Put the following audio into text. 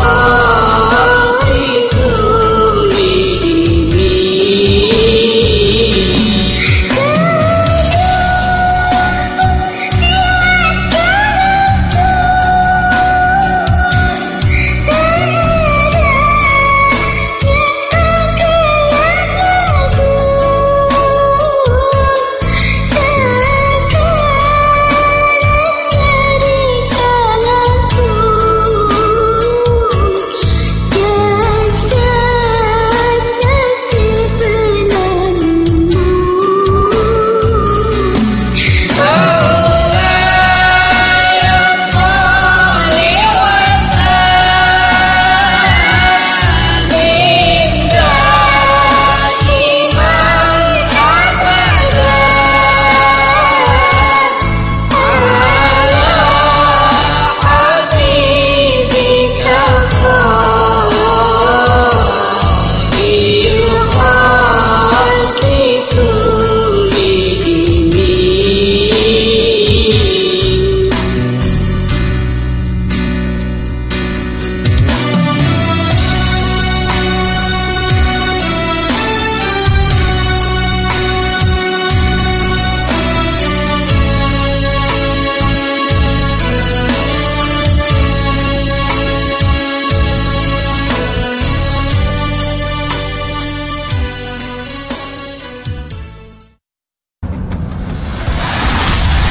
Oh.